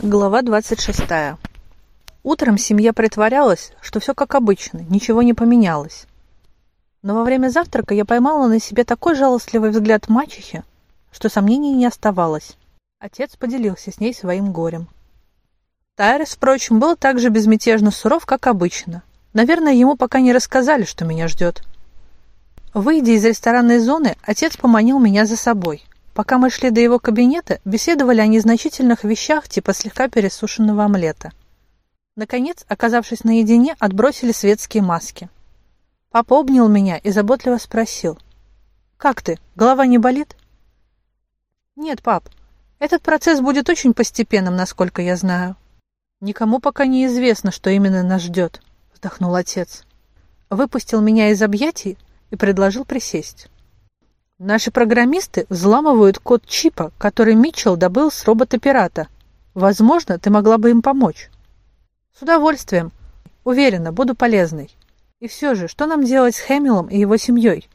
Глава 26. Утром семья притворялась, что все как обычно, ничего не поменялось. Но во время завтрака я поймала на себе такой жалостливый взгляд мачехи, что сомнений не оставалось. Отец поделился с ней своим горем. Тайрес, впрочем, был так же безмятежно суров, как обычно. Наверное, ему пока не рассказали, что меня ждет. Выйдя из ресторанной зоны, отец поманил меня за собой. Пока мы шли до его кабинета, беседовали о незначительных вещах типа слегка пересушенного омлета. Наконец, оказавшись наедине, отбросили светские маски. Папа обнял меня и заботливо спросил. «Как ты? Голова не болит?» «Нет, пап. Этот процесс будет очень постепенным, насколько я знаю. Никому пока не известно, что именно нас ждет», — вздохнул отец. Выпустил меня из объятий и предложил присесть. Наши программисты взламывают код чипа, который Митчелл добыл с робота-пирата. Возможно, ты могла бы им помочь. С удовольствием. Уверена, буду полезной. И все же, что нам делать с Хэмиллом и его семьей?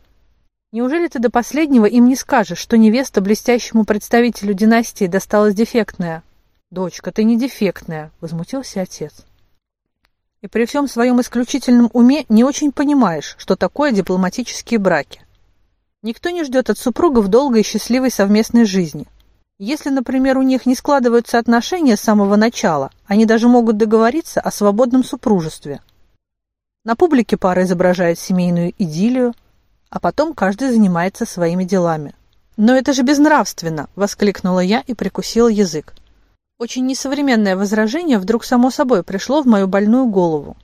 Неужели ты до последнего им не скажешь, что невеста блестящему представителю династии досталась дефектная? Дочка, ты не дефектная, возмутился отец. И при всем своем исключительном уме не очень понимаешь, что такое дипломатические браки. Никто не ждет от супругов долгой и счастливой совместной жизни. Если, например, у них не складываются отношения с самого начала, они даже могут договориться о свободном супружестве. На публике пара изображает семейную идиллию, а потом каждый занимается своими делами. «Но это же безнравственно!» – воскликнула я и прикусила язык. Очень несовременное возражение вдруг само собой пришло в мою больную голову.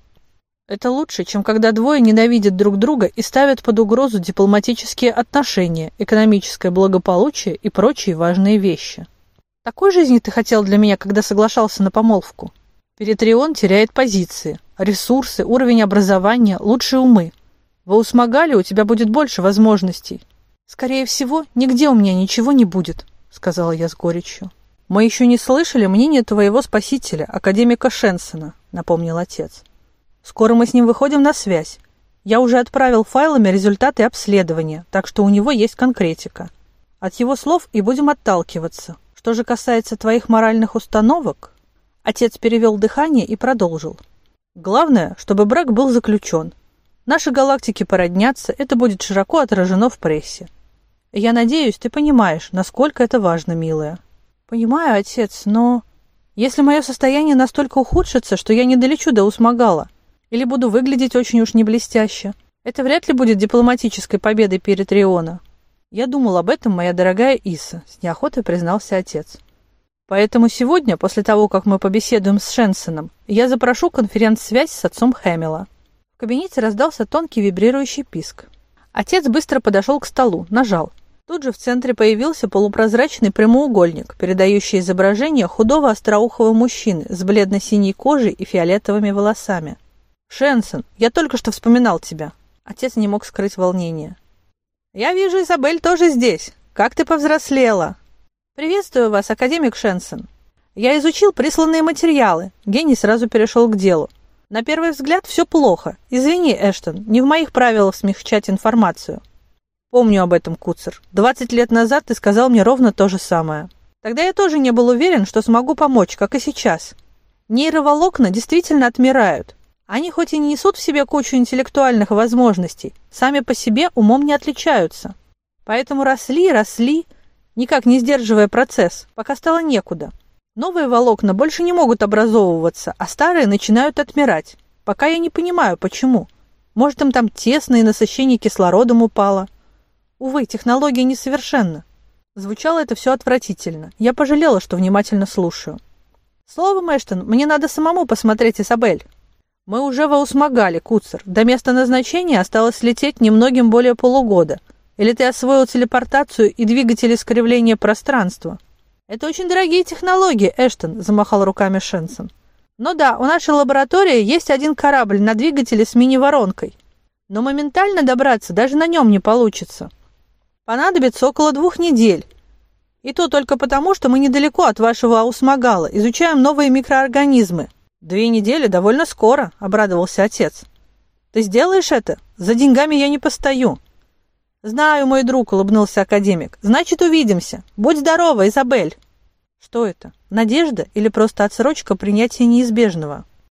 Это лучше, чем когда двое ненавидят друг друга и ставят под угрозу дипломатические отношения, экономическое благополучие и прочие важные вещи. Такой жизни ты хотел для меня, когда соглашался на помолвку? Перетрион теряет позиции, ресурсы, уровень образования, лучшие умы. В Аусмагале у тебя будет больше возможностей. Скорее всего, нигде у меня ничего не будет, сказала я с горечью. Мы еще не слышали мнение твоего спасителя, академика Шенсона, напомнил отец. Скоро мы с ним выходим на связь. Я уже отправил файлами результаты обследования, так что у него есть конкретика. От его слов и будем отталкиваться. Что же касается твоих моральных установок, отец перевел дыхание и продолжил. Главное, чтобы брак был заключен. Наши галактики породнятся, это будет широко отражено в прессе. Я надеюсь, ты понимаешь, насколько это важно, милая. Понимаю, отец, но... Если мое состояние настолько ухудшится, что я не долечу до Усмагала, или буду выглядеть очень уж не блестяще. Это вряд ли будет дипломатической победой перед Риона. Я думал об этом, моя дорогая Иса, с неохотой признался отец. Поэтому сегодня, после того, как мы побеседуем с Шенсоном, я запрошу конференц-связь с отцом Хэмилла. В кабинете раздался тонкий вибрирующий писк. Отец быстро подошел к столу, нажал. Тут же в центре появился полупрозрачный прямоугольник, передающий изображение худого остроухого мужчины с бледно-синей кожей и фиолетовыми волосами. «Шенсон, я только что вспоминал тебя». Отец не мог скрыть волнение. «Я вижу, Изабель тоже здесь. Как ты повзрослела!» «Приветствую вас, академик Шенсон. Я изучил присланные материалы». Гений сразу перешел к делу. «На первый взгляд все плохо. Извини, Эштон, не в моих правилах смягчать информацию». «Помню об этом, Куцер. Двадцать лет назад ты сказал мне ровно то же самое. Тогда я тоже не был уверен, что смогу помочь, как и сейчас. Нейроволокна действительно отмирают. Они хоть и не несут в себе кучу интеллектуальных возможностей, сами по себе умом не отличаются. Поэтому росли, росли, никак не сдерживая процесс, пока стало некуда. Новые волокна больше не могут образовываться, а старые начинают отмирать. Пока я не понимаю, почему. Может, им там тесно и насыщение кислородом упало. Увы, технология несовершенна. Звучало это все отвратительно. Я пожалела, что внимательно слушаю. Словом, Эштон, мне надо самому посмотреть Изабель. Мы уже в Аусмагале, Куцер. До места назначения осталось лететь немногим более полугода. Или ты освоил телепортацию и двигатели искривления пространства? Это очень дорогие технологии, Эштон, замахал руками Шенсон. Ну да, у нашей лаборатории есть один корабль на двигателе с мини-воронкой. Но моментально добраться даже на нем не получится. Понадобится около двух недель. И то только потому, что мы недалеко от вашего Аусмагала, изучаем новые микроорганизмы – «Две недели довольно скоро», — обрадовался отец. «Ты сделаешь это? За деньгами я не постою». «Знаю, мой друг», — улыбнулся академик. «Значит, увидимся. Будь здорова, Изабель». Что это? Надежда или просто отсрочка принятия неизбежного?